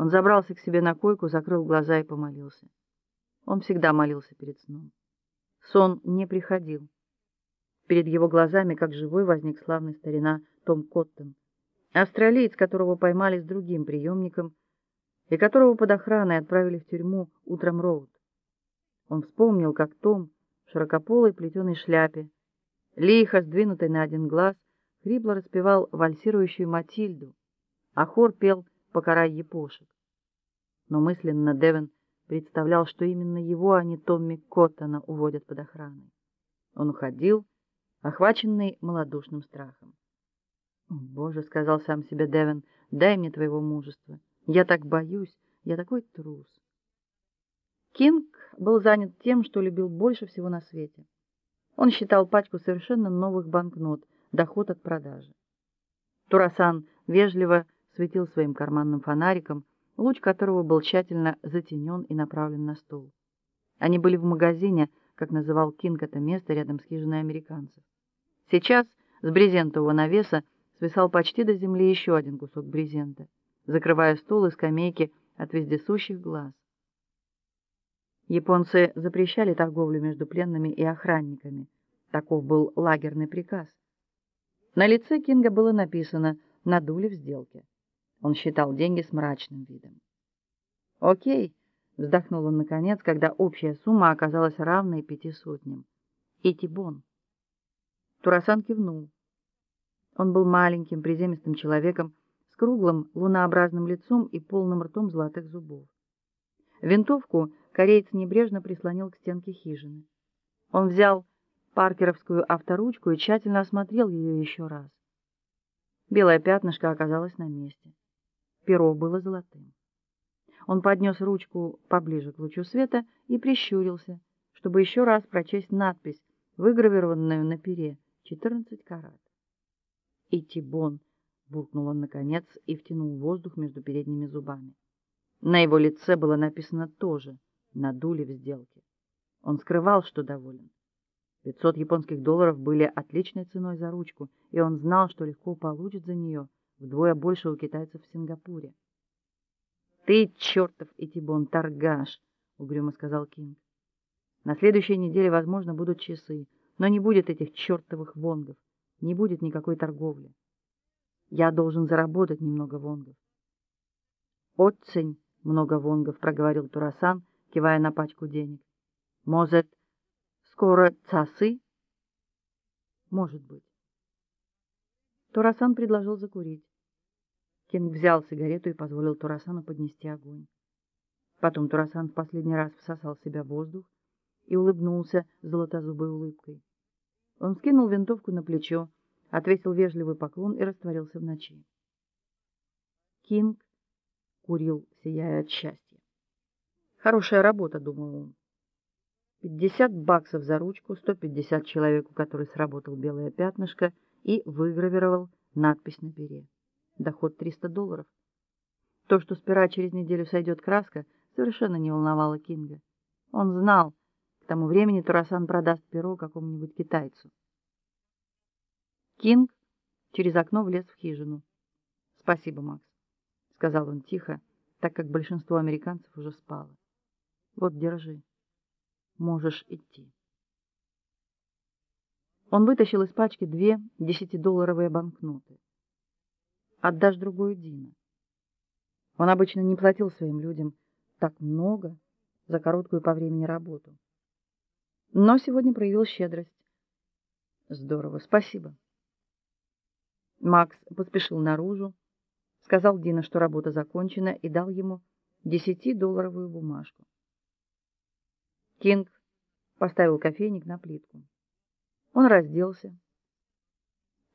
Он забрался к себе на койку, закрыл глаза и помолился. Он всегда молился перед сном. Сон не приходил. Перед его глазами, как живой, возник славный старина Том Коттон, австралиец, которого поймали с другим приемником и которого под охраной отправили в тюрьму утром Роуд. Он вспомнил, как Том в широкополой плетеной шляпе, лихо сдвинутой на один глаз, хрипло распевал вальсирующую Матильду, а хор пел «Покарай епошек». Но мысленно Девин представлял, что именно его, а не Томми Коттона, уводят под охраной. Он уходил, охваченный малодушным страхом. «Боже», — сказал сам себе Девин, — «дай мне твоего мужества. Я так боюсь, я такой трус». Кинг был занят тем, что любил больше всего на свете. Он считал пачку совершенно новых банкнот, доход от продажи. Турасан вежливо светил своим карманным фонариком, луч которого был тщательно затенен и направлен на стол. Они были в магазине, как называл Кинг это место рядом с хижиной американцев. Сейчас с брезентового навеса свисал почти до земли еще один кусок брезента, закрывая стол и скамейки от вездесущих глаз. Японцы запрещали торговлю между пленными и охранниками. Таков был лагерный приказ. На лице Кинга было написано «надули в сделке». Он считал деньги с мрачным видом. «Окей», — вздохнул он наконец, когда общая сумма оказалась равной пяти сотням. «И Тибон». Турасан кивнул. Он был маленьким, приземистым человеком с круглым лунообразным лицом и полным ртом золотых зубов. Винтовку кореец небрежно прислонил к стенке хижины. Он взял паркеровскую авторучку и тщательно осмотрел ее еще раз. Белое пятнышко оказалось на месте. Перо было золотым. Он поднес ручку поближе к лучу света и прищурился, чтобы еще раз прочесть надпись, выгравированную на пере, 14 карат. И Тибон, буркнул он наконец и втянул воздух между передними зубами. На его лице было написано тоже «надули в сделке». Он скрывал, что доволен. Пятьсот японских долларов были отличной ценой за ручку, и он знал, что легко получит за нее вдвое больше у китайцев в Сингапуре. «Ты, чертов Этибон, торгаш!» — угрюмо сказал Кинг. «На следующей неделе, возможно, будут часы, но не будет этих чертовых вонгов, не будет никакой торговли. Я должен заработать немного вонгов». «Отцень много вонгов», — проговорил Турасан, кивая на пачку денег. «Может, Скоро цасы? Может быть. Турасан предложил закурить. Кинг взял сигарету и позволил Турасану поднести огонь. Потом Турасан в последний раз всосал в себя воздух и улыбнулся золотозубой улыбкой. Он скинул винтовку на плечо, отвесил вежливый поклон и растворился в ночи. Кинг курил, сияя от счастья. Хорошая работа, думал он. Пятьдесят баксов за ручку, сто пятьдесят человеку, который сработал белое пятнышко и выгравировал надпись на пере. Доход триста долларов. То, что с через неделю сойдет краска, совершенно не волновало Кинга. Он знал, к тому времени Турасан продаст перо какому-нибудь китайцу. Кинг через окно влез в хижину. «Спасибо, Макс», — сказал он тихо, так как большинство американцев уже спало. «Вот, держи». Можешь идти. Он вытащил из пачки две десятидолларовые банкноты. Отдашь другую Дина. Он обычно не платил своим людям так много за короткую по времени работу. Но сегодня проявил щедрость. Здорово, спасибо. Макс поспешил наружу, сказал Дина, что работа закончена, и дал ему десятидолларовую бумажку. Кинг поставил кофейник на плитку. Он разделся,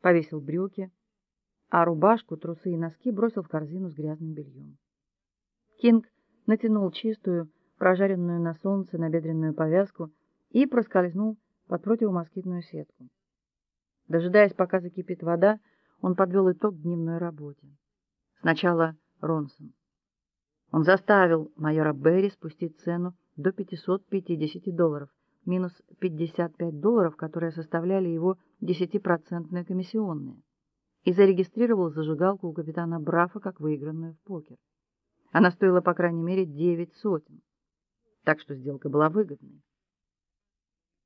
повесил брюки, а рубашку, трусы и носки бросил в корзину с грязным бельем. Кинг натянул чистую, прожаренную на солнце набедренную повязку и проскользнул под противомоскитную сетку. Дожидаясь, пока закипит вода, он подвел итог дневной работе. Сначала Ронсон. Он заставил майора Берри спустить цену до 550 долларов, минус 55 долларов, которые составляли его 10% комиссионные, и зарегистрировал зажигалку у капитана Брафа как выигранную в покер. Она стоила, по крайней мере, девять сотен. Так что сделка была выгодной.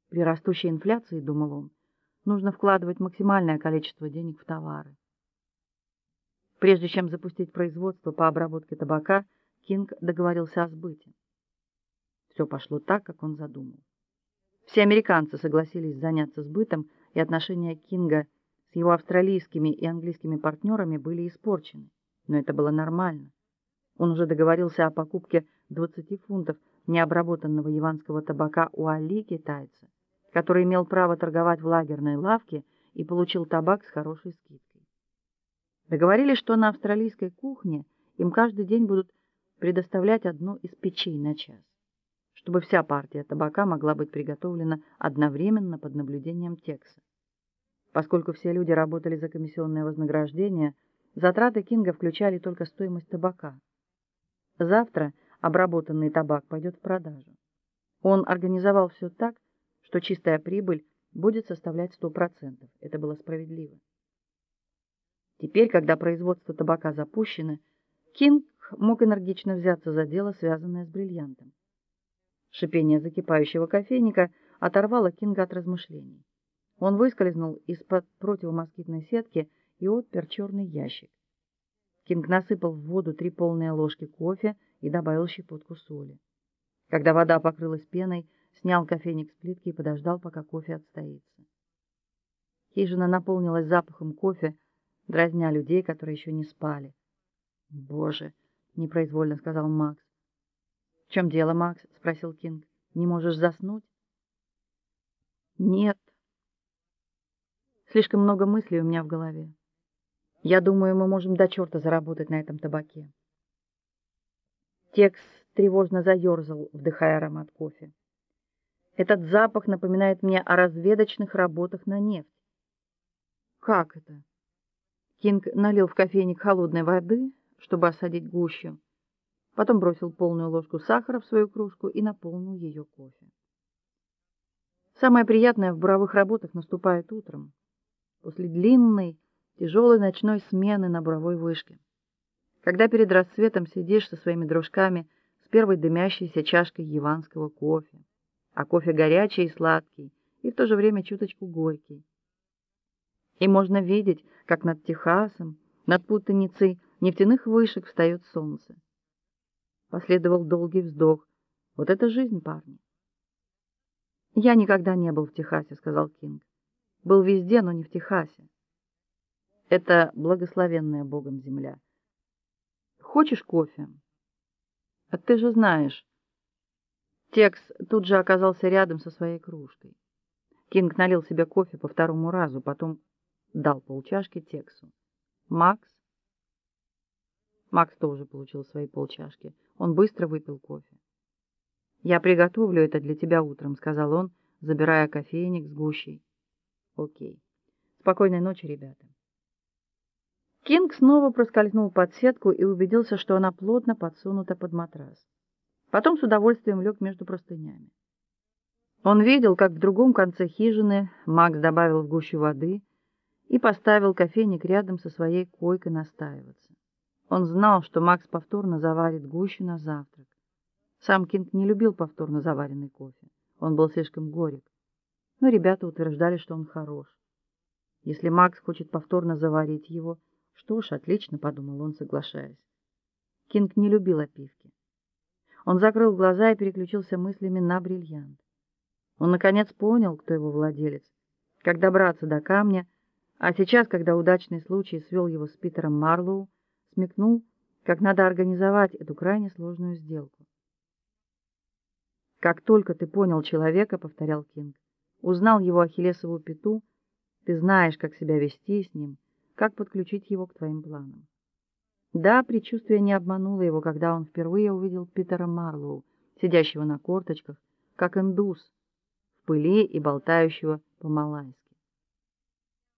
При растущей инфляции, думал он, нужно вкладывать максимальное количество денег в товары. Прежде чем запустить производство по обработке табака, Кинг договорился о сбыте. Все пошло так, как он задумал. Все американцы согласились заняться сбытом, и отношения Кинга с его австралийскими и английскими партнерами были испорчены. Но это было нормально. Он уже договорился о покупке 20 фунтов необработанного яванского табака у Али, китайца, который имел право торговать в лагерной лавке и получил табак с хорошей скидкой. Договорились, что на австралийской кухне им каждый день будут предоставлять одно из печей на час, чтобы вся партия табака могла быть приготовлена одновременно под наблюдением Текса. Поскольку все люди работали за комиссионное вознаграждение, затраты Кинга включали только стоимость табака. Завтра обработанный табак пойдет в продажу. Он организовал все так, что чистая прибыль будет составлять 100%. Это было справедливо. Теперь, когда производство табака запущено, Кинг мог энергично взяться за дело, связанное с бриллиантом. Шипение закипающего кофейника оторвало Кинга от размышлений. Он выскользнул из-под противомоскитной сетки и отпер черный ящик. Кинг насыпал в воду три полные ложки кофе и добавил щепотку соли. Когда вода покрылась пеной, снял кофейник с плитки и подождал, пока кофе отстоится. Хижина наполнилась запахом кофе, дразня людей, которые еще не спали. "Боже", непроизвольно сказал Макс. "В чем дело, Макс?" спросил Кинг. "Не можешь заснуть?" "Нет. Слишком много мыслей у меня в голове. Я думаю, мы можем до черта заработать на этом табаке". Текс тревожно заерзал, вдыхая аромат кофе. Этот запах напоминает мне о разведочных работах на нефть. Как это? Кинг налил в кофейник холодной воды, чтобы осадить гущу. Потом бросил полную ложку сахара в свою кружку и наполнил ее кофе. Самое приятное в буровых работах наступает утром, после длинной, тяжелой ночной смены на буровой вышке. Когда перед рассветом сидишь со своими дружками с первой дымящейся чашкой яванского кофе, а кофе горячий и сладкий, и в то же время чуточку горький. И можно видеть, как над Техасом, над путаницей нефтяных вышек встает солнце. Последовал долгий вздох. Вот это жизнь, парни. Я никогда не был в Техасе, сказал Кинг. Был везде, но не в Техасе. Это благословенная Богом земля. Хочешь кофе? А ты же знаешь. Текс тут же оказался рядом со своей кружкой. Кинг налил себе кофе по второму разу, потом дал полчашки Тексу. Макс Макс тоже получил свои полчашки. Он быстро выпил кофе. Я приготовлю это для тебя утром, сказал он, забирая кофейник с гущей. О'кей. Спокойной ночи, ребята. Кинг снова проскользнул под сетку и убедился, что она плотно подсунута под матрас. Потом с удовольствием лег между простынями. Он видел, как в другом конце хижины Макс добавил в гущу воды и поставил кофейник рядом со своей койкой настаиваться. Он знал, что Макс повторно заварит гущу на завтрак. Сам Кинг не любил повторно заваренный кофе. Он был слишком горек. Но ребята утверждали, что он хорош. Если Макс хочет повторно заварить его, что ж, отлично, подумал он, соглашаясь. Кинг не любил опивки. Он закрыл глаза и переключился мыслями на бриллиант. Он наконец понял, кто его владелец, как добраться до камня, а сейчас, когда удачный случай свел его с Питером Марлоу, смекнул, как надо организовать эту крайне сложную сделку. Как только ты понял человека, повторял Кинг, узнал его ахиллесову пяту, ты знаешь, как себя вести с ним, как подключить его к твоим планам. Да, предчувствие не обмануло его, когда он впервые увидел Питера Марлоу, сидящего на корточках, как индус, в пыли и болтающего по-малайски.